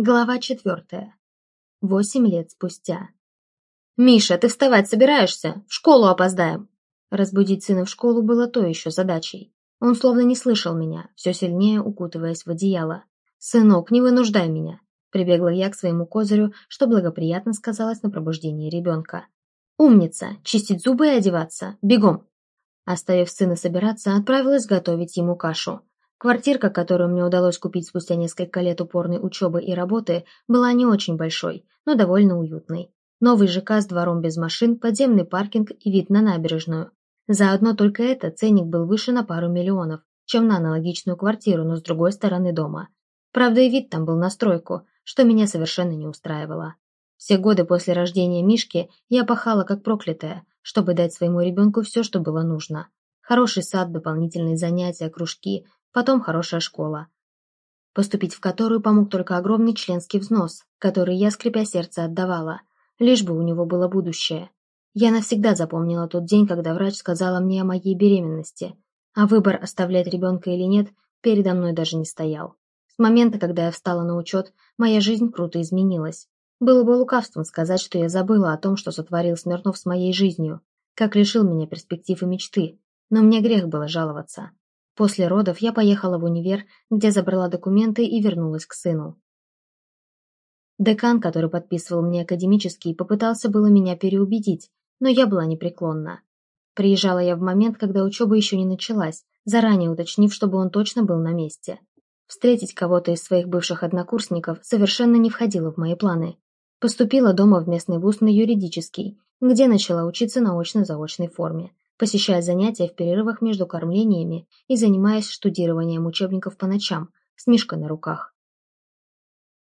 Глава четвертая. Восемь лет спустя. «Миша, ты вставать собираешься? В школу опоздаем!» Разбудить сына в школу было то еще задачей. Он словно не слышал меня, все сильнее укутываясь в одеяло. «Сынок, не вынуждай меня!» Прибегла я к своему козырю, что благоприятно сказалось на пробуждении ребенка. «Умница! Чистить зубы и одеваться! Бегом!» Оставив сына собираться, отправилась готовить ему кашу. Квартирка, которую мне удалось купить спустя несколько лет упорной учебы и работы, была не очень большой, но довольно уютной. Новый ЖК с двором без машин, подземный паркинг и вид на набережную. Заодно только это ценник был выше на пару миллионов, чем на аналогичную квартиру, но с другой стороны дома. Правда, и вид там был на стройку, что меня совершенно не устраивало. Все годы после рождения Мишки я пахала как проклятая, чтобы дать своему ребенку все, что было нужно. Хороший сад, дополнительные занятия, кружки, потом хорошая школа, поступить в которую помог только огромный членский взнос, который я, скрипя сердце, отдавала, лишь бы у него было будущее. Я навсегда запомнила тот день, когда врач сказала мне о моей беременности, а выбор, оставлять ребенка или нет, передо мной даже не стоял. С момента, когда я встала на учет, моя жизнь круто изменилась. Было бы лукавством сказать, что я забыла о том, что сотворил Смирнов с моей жизнью, как лишил меня перспектив и мечты, но мне грех было жаловаться. После родов я поехала в универ, где забрала документы и вернулась к сыну. Декан, который подписывал мне академический, попытался было меня переубедить, но я была непреклонна. Приезжала я в момент, когда учеба еще не началась, заранее уточнив, чтобы он точно был на месте. Встретить кого-то из своих бывших однокурсников совершенно не входило в мои планы. Поступила дома в местный вуз на юридический, где начала учиться на очно-заочной форме посещая занятия в перерывах между кормлениями и занимаясь штудированием учебников по ночам, с Мишкой на руках.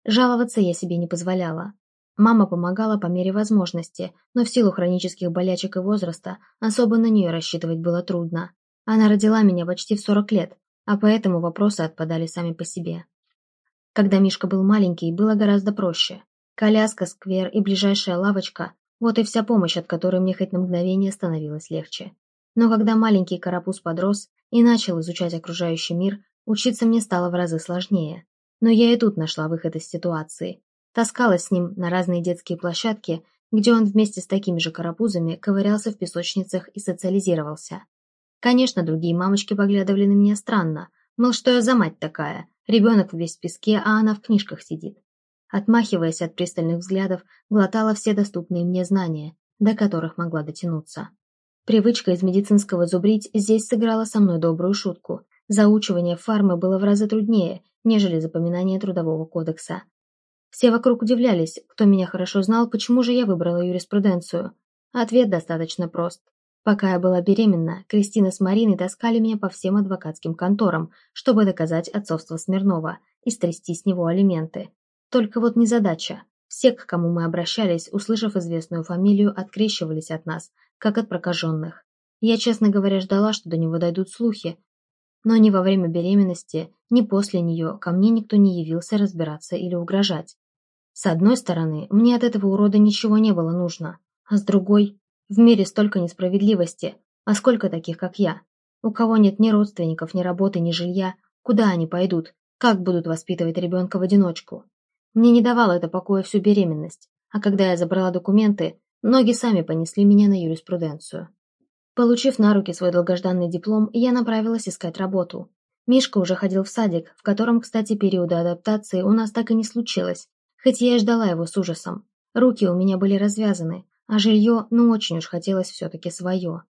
Жаловаться я себе не позволяла. Мама помогала по мере возможности, но в силу хронических болячек и возраста особо на нее рассчитывать было трудно. Она родила меня почти в 40 лет, а поэтому вопросы отпадали сами по себе. Когда Мишка был маленький, было гораздо проще. Коляска, сквер и ближайшая лавочка – вот и вся помощь, от которой мне хоть на мгновение становилось легче. Но когда маленький карапуз подрос и начал изучать окружающий мир, учиться мне стало в разы сложнее. Но я и тут нашла выход из ситуации. Таскалась с ним на разные детские площадки, где он вместе с такими же карапузами ковырялся в песочницах и социализировался. Конечно, другие мамочки поглядывали на меня странно, мол, что я за мать такая, ребенок весь в песке, а она в книжках сидит. Отмахиваясь от пристальных взглядов, глотала все доступные мне знания, до которых могла дотянуться. Привычка из медицинского зубрить здесь сыграла со мной добрую шутку. Заучивание фармы было в разы труднее, нежели запоминание трудового кодекса. Все вокруг удивлялись, кто меня хорошо знал, почему же я выбрала юриспруденцию. Ответ достаточно прост. Пока я была беременна, Кристина с Мариной таскали меня по всем адвокатским конторам, чтобы доказать отцовство Смирнова и стрясти с него алименты. Только вот незадача. Все, к кому мы обращались, услышав известную фамилию, открещивались от нас, как от прокаженных. Я, честно говоря, ждала, что до него дойдут слухи, но ни во время беременности, ни после нее ко мне никто не явился разбираться или угрожать. С одной стороны, мне от этого урода ничего не было нужно, а с другой, в мире столько несправедливости, а сколько таких, как я? У кого нет ни родственников, ни работы, ни жилья, куда они пойдут, как будут воспитывать ребенка в одиночку? Мне не давало это покоя всю беременность, а когда я забрала документы, ноги сами понесли меня на юриспруденцию. Получив на руки свой долгожданный диплом, я направилась искать работу. Мишка уже ходил в садик, в котором, кстати, периода адаптации у нас так и не случилось, хоть я и ждала его с ужасом. Руки у меня были развязаны, а жилье, ну очень уж хотелось все-таки свое.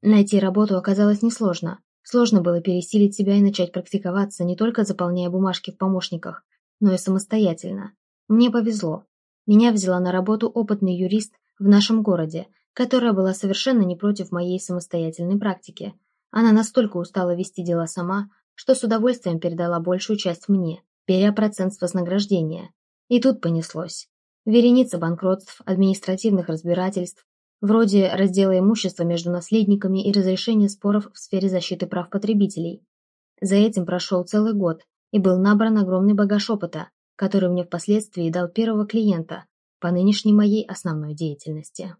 Найти работу оказалось несложно. Сложно было пересилить себя и начать практиковаться, не только заполняя бумажки в помощниках, но и самостоятельно. Мне повезло. Меня взяла на работу опытный юрист в нашем городе, которая была совершенно не против моей самостоятельной практики. Она настолько устала вести дела сама, что с удовольствием передала большую часть мне, беря процент с вознаграждения. И тут понеслось. Вереница банкротств, административных разбирательств, вроде раздела имущества между наследниками и разрешения споров в сфере защиты прав потребителей. За этим прошел целый год, и был набран огромный багаж опыта, который мне впоследствии дал первого клиента по нынешней моей основной деятельности.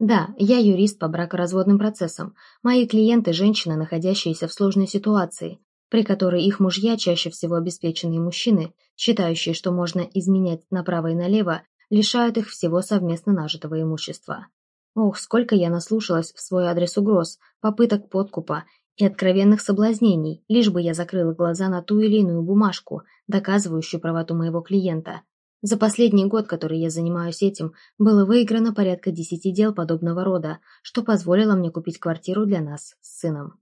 Да, я юрист по бракоразводным процессам. Мои клиенты – женщины, находящиеся в сложной ситуации, при которой их мужья, чаще всего обеспеченные мужчины, считающие, что можно изменять направо и налево, лишают их всего совместно нажитого имущества. Ох, сколько я наслушалась в свой адрес угроз, попыток подкупа и откровенных соблазнений, лишь бы я закрыла глаза на ту или иную бумажку, доказывающую правоту моего клиента. За последний год, который я занимаюсь этим, было выиграно порядка десяти дел подобного рода, что позволило мне купить квартиру для нас с сыном.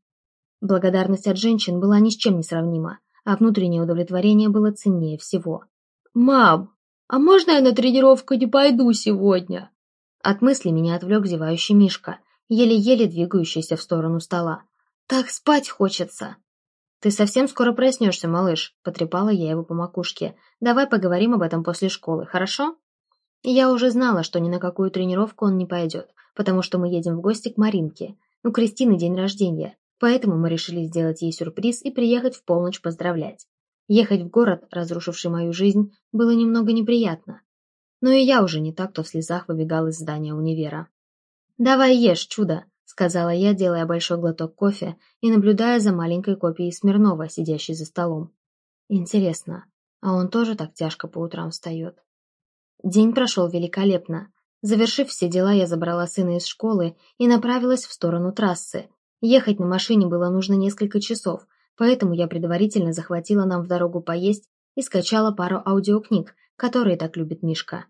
Благодарность от женщин была ни с чем не сравнима, а внутреннее удовлетворение было ценнее всего. «Мам, а можно я на тренировку не пойду сегодня?» От мысли меня отвлек зевающий Мишка, еле-еле двигающийся в сторону стола. «Так спать хочется!» «Ты совсем скоро проснешься, малыш», — потрепала я его по макушке. «Давай поговорим об этом после школы, хорошо?» Я уже знала, что ни на какую тренировку он не пойдет, потому что мы едем в гости к Маринке. У Кристины день рождения, поэтому мы решили сделать ей сюрприз и приехать в полночь поздравлять. Ехать в город, разрушивший мою жизнь, было немного неприятно. Но и я уже не так-то в слезах выбегал из здания универа. «Давай ешь, чудо!» Сказала я, делая большой глоток кофе и наблюдая за маленькой копией Смирнова, сидящей за столом. Интересно, а он тоже так тяжко по утрам встает? День прошел великолепно. Завершив все дела, я забрала сына из школы и направилась в сторону трассы. Ехать на машине было нужно несколько часов, поэтому я предварительно захватила нам в дорогу поесть и скачала пару аудиокниг, которые так любит Мишка.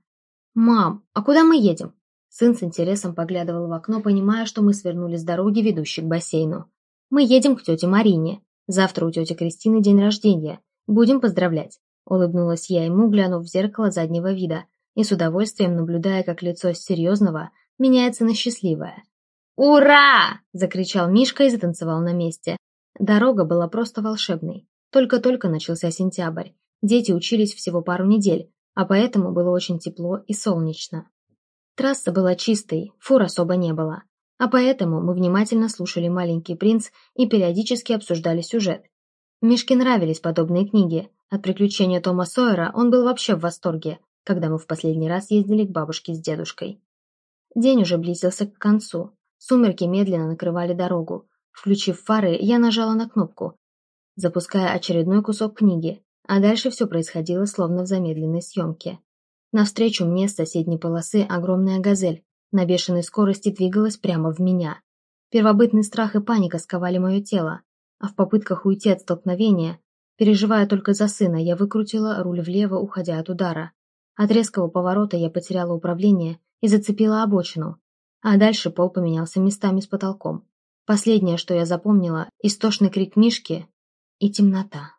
«Мам, а куда мы едем?» Сын с интересом поглядывал в окно, понимая, что мы свернули с дороги, ведущей к бассейну. «Мы едем к тете Марине. Завтра у тети Кристины день рождения. Будем поздравлять». Улыбнулась я ему, глянув в зеркало заднего вида, и с удовольствием наблюдая, как лицо с серьезного меняется на счастливое. «Ура!» – закричал Мишка и затанцевал на месте. Дорога была просто волшебной. Только-только начался сентябрь. Дети учились всего пару недель, а поэтому было очень тепло и солнечно. Трасса была чистой, фур особо не было. А поэтому мы внимательно слушали «Маленький принц» и периодически обсуждали сюжет. Мишке нравились подобные книги. От приключения Тома Сойера он был вообще в восторге, когда мы в последний раз ездили к бабушке с дедушкой. День уже близился к концу. Сумерки медленно накрывали дорогу. Включив фары, я нажала на кнопку, запуская очередной кусок книги, а дальше все происходило словно в замедленной съемке. Навстречу мне с соседней полосы огромная газель на бешеной скорости двигалась прямо в меня. Первобытный страх и паника сковали мое тело, а в попытках уйти от столкновения, переживая только за сына, я выкрутила руль влево, уходя от удара. От резкого поворота я потеряла управление и зацепила обочину, а дальше пол поменялся местами с потолком. Последнее, что я запомнила, истошный крик Мишки и темнота.